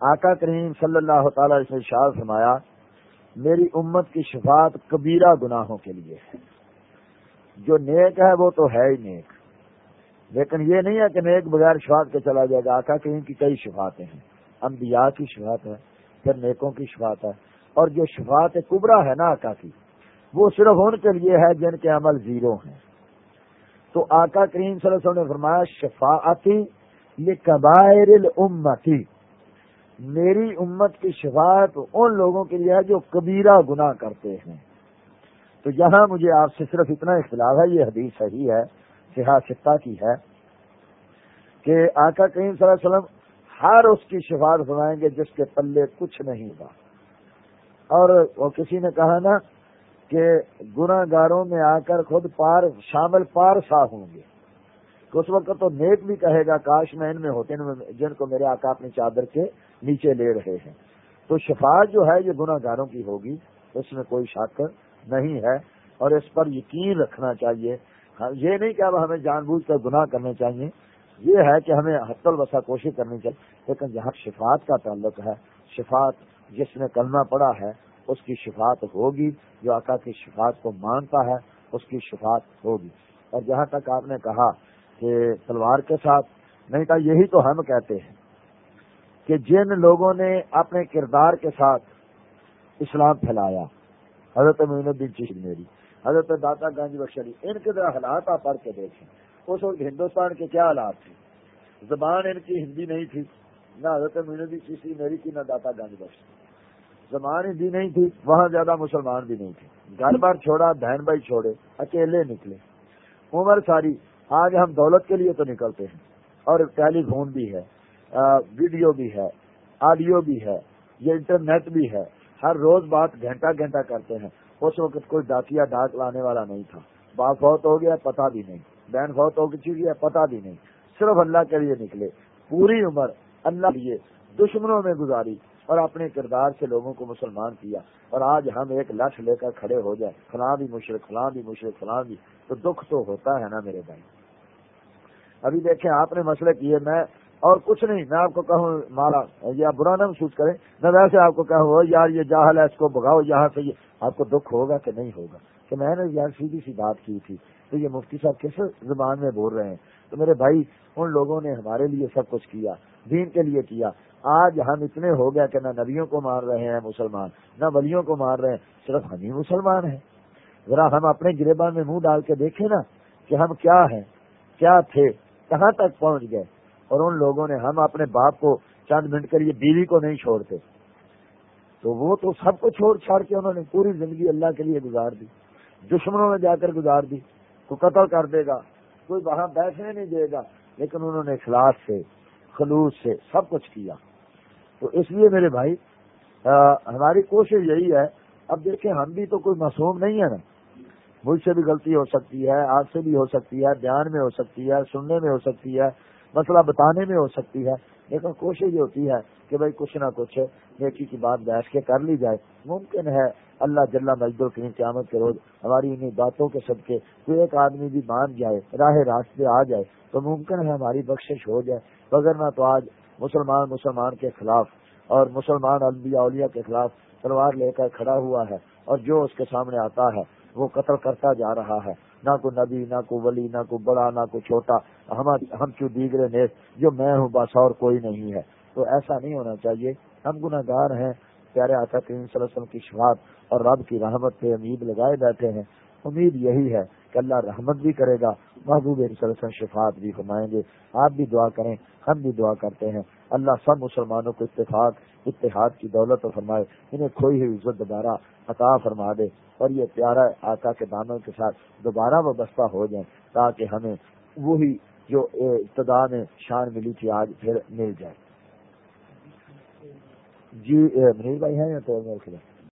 آقا کریم صلی اللہ تعالی سے شاد فرمایا، میری امت کی شفاعت کبیرہ گناہوں کے لیے ہے۔ جو نیک ہے وہ تو ہے ہی نیک۔ لیکن یہ نہیں ہے کہ نیک بغیر شفاعت کے چلا جائے گا۔ آقا کریم کی کئی شفاعتیں ہیں۔ انبیاء کی شفاعت ہے پھر نیکوں کی شفاعت ہے۔ اور جو شفاعت کبرا ہے نا آقا کی، وہ صرف ان کے لیے ہے جن کے عمل زیرو ہیں۔ تو آقا کریم صلی اللہ علیہ وسلم نے فرمایا، شفاعتی یہ قبائر امتی میری امت کی شفاعت ان لوگوں کے لیے ہے جو کبیرہ گناہ کرتے ہیں۔ تو یہاں مجھے آپ سے صرف اتنا اختلاف ہے، یہ حدیث صحیح ہے سیاستہ کی ہے کہ آقا کریم صلی اللہ علیہ وسلم ہر اس کی شفاعت فرمائیں گے جس کے پلے کچھ نہیں ہوا اور وہ کسی نے کہا نا کہ گناہ گاروں میں آ کر خود پار، شامل پار سا ہوں گے۔ اس وقت تو نیک بھی کہے گا، کاش میں ان میں ہوتے جن کو میرے آقا اپنی چادر کے نیچے لے رہے ہیں۔ تو شفاعت جو ہے، یہ گناہ گاروں کی ہوگی، اس میں کوئی شک نہیں ہے۔ اور اس پر یقین رکھنا چاہیے۔ ہاں، یہ نہیں کہ اب ہمیں جان بوجھ کر گناہ کرنے چاہیے۔ یہ ہے کہ ہمیں حت البسا کوشش کرنی چاہیے۔ لیکن جہاں شفاعت کا تعلق ہے۔ شفاعت جس نے کرنا پڑا ہے، اس کی شفاعت ہوگی۔ جو آقا کی شفاعت کو مانتا ہے، اس کی شفاعت ہوگی۔ اور جہاں تک آپ نے کہا کہ تلوار کے ساتھ، نہیں کہا، یہی تو ہم کہتے ہیں کہ جن لوگوں نے اپنے کردار کے ساتھ اسلام پھیلایا، حضرت مین الدین چیز میری، حضرت داتا گنج بخشری، ان کے ذرا حالات آپ پڑھ کے دیکھیں۔ اس وقت ہندوستان کے کیا حالات تھے؟ زبان ان کی ہندی نہیں تھی، نہ حضرت مین الدین چیشی میری کی نہ داتا گنج بخشری۔ زبان ہندی نہیں تھی، وہاں زیادہ مسلمان بھی نہیں تھے۔ گھر بار چھوڑا، بہن بھائی چھوڑے، اکیلے نکلے۔ عمر ساری آج ہم دولت کے لیے تو نکلتے ہیں اور ٹیلی فون بھی ہے ویڈیو بھی ہے، آڈیو بھی ہے، یہ انٹرنیٹ بھی ہے۔ ہر روز بات گھنٹہ گھنٹہ کرتے ہیں۔ اس وقت کوئی ڈاکیا ڈاک لانے والا نہیں تھا۔ باپ فوت ہو گیا پتا بھی نہیں۔ بہن فوت ہو گئی ہے پتا بھی نہیں۔ صرف اللہ کے لیے نکلے۔ پوری عمر اللہ لیے دشمنوں میں گزاری اور اپنے کردار سے لوگوں کو مسلمان کیا۔ اور آج ہم ایک لٹھ لے کر کھڑے ہو جائیں۔ فلاں بھی مشرق، فلاں بھی مشرق، فلاں بھی۔ تو دکھ تو ہوتا ہے نا میرے بھائی۔ ابھی دیکھیں، آپ نے مسئلہ کیے میں اور کچھ نہیں، میں آپ کو کہوں، مالا، یا برا نہ محسوس کریں، میں ویسے آپ کو کہوں، یار، یہ جاہل ہے، اس کو بگاؤ یہاں سے، یہ آپ کو دکھ ہوگا کہ نہیں ہوگا؟ کہ میں نے یار سیدھی سی بات کی تھی، تو یہ مفتی صاحب کس زبان میں بول رہے ہیں؟ تو میرے بھائی، ان لوگوں نے ہمارے لیے سب کچھ کیا، دین کے لیے کیا۔ آج ہم اتنے ہو گیا کہ نہ نبیوں کو مار رہے ہیں مسلمان، نہ ولیوں کو مار رہے ہیں، صرف ہم ہی مسلمان ہیں۔ ذرا ہم اپنے گریبان میں منہ ڈال کے دیکھیں نا کہ ہم کیا ہیں، کیا تھے۔ کہاں تک پہنچ گئے اور ان لوگوں نے ہم اپنے باپ کو چند منٹ کر یہ بیوی کو نہیں چھوڑتے۔ تو وہ تو سب کو چھوڑ چھاڑ کے انہوں نے پوری زندگی اللہ کے لیے گزار دی۔ دشمنوں میں جا کر گزار دی۔ کو قتل کر دے گا، کوئی وہاں بیٹھنے نہیں دے گا۔ لیکن انہوں نے اخلاص سے، خلوص سے سب کچھ کیا۔ تو اس لیے میرے بھائی ہماری کوشش یہی ہے۔ اب دیکھیں، ہم بھی تو کوئی معصوم نہیں ہے نا۔ مجھ سے بھی غلطی ہو سکتی ہے آپ سے بھی ہو سکتی ہے، دھیان میں ہو سکتی ہے، سننے میں ہو سکتی ہے، مسئلہ بتانے میں ہو سکتی ہے۔ لیکن کوشش یہ ہوتی ہے کہ بھائی کچھ نہ کچھ نیکی کی بات بیٹھ کے کر لی جائے۔ ممکن ہے اللہ جل مجد الکریم قیامت کے روز ہماری انہیں باتوں کے سب کے کوئی ایک آدمی بھی مان جائے، راہ راستے آ جائے تو ممکن ہے ہماری بخشش ہو جائے۔ مگر نہ تو آج مسلمان مسلمان کے خلاف اور مسلمان انبیاء اولیاء کے خلاف تلوار لے کر کھڑا ہوا ہے اور جو اس کے سامنے آتا ہے وہ قتل کرتا جا رہا ہے۔ نہ کوئی نبی، نہ کوئی ولی، نہ کوئی بڑا، نہ کوئی چھوٹا۔ ہم کیوں دیگرے نیز جو میں ہوں، بس اور کوئی نہیں ہے۔ تو ایسا نہیں ہونا چاہیے۔ ہم گناہ گار ہیں۔ پیارے آتا کریم صلی اللہ علیہ وسلم کی شفاعت اور رب کی رحمت پہ امید لگائے بیٹھے ہیں۔ امید یہی ہے کہ اللہ رحمت بھی کرے گا۔ محبوب صلی اللہ علیہ وسلم شفاعت بھی فرمائیں گے۔ آپ بھی دعا کریں، ہم بھی دعا کرتے ہیں۔ اللہ سب مسلمانوں کو اتفاق اتحاد کی دولت فرمائے، انہیں کھوئی ہوئی عزت دوبارہ عطا فرما دے اور یہ پیارا آقا کے دانوں کے ساتھ دوبارہ وابستہ ہو جائیں تاکہ ہمیں وہی جو ابتدا میں شان ملی تھی، آج پھر مل جائے۔ جی منیر بھائی ہیں یا تو